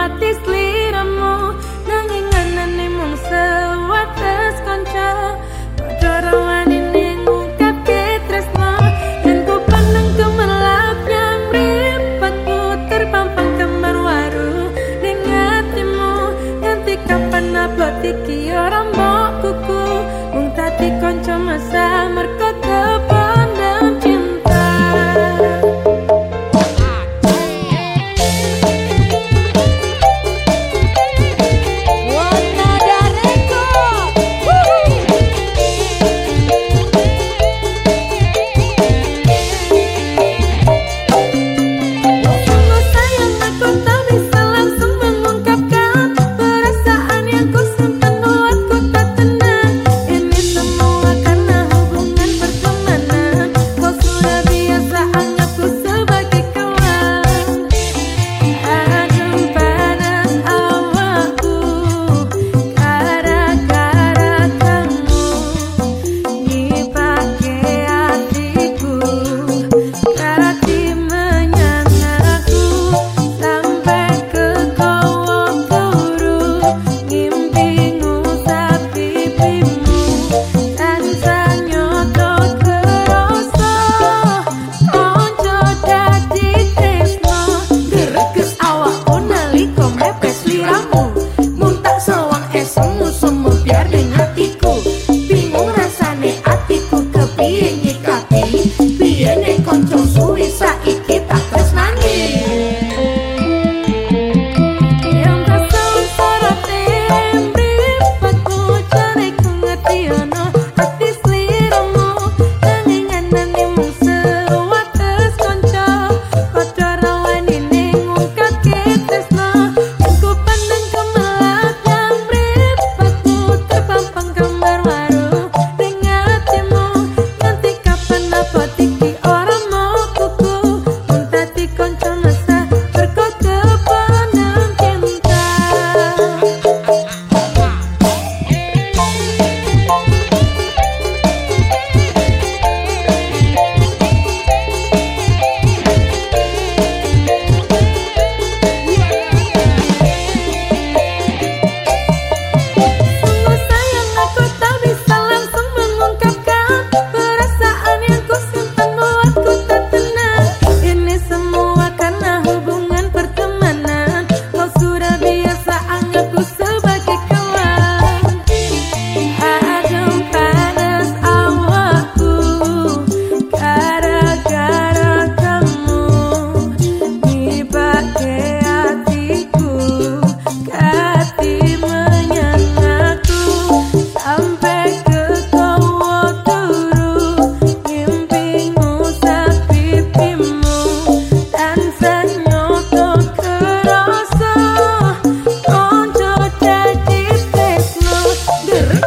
Ati sliramu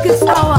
fucking slow.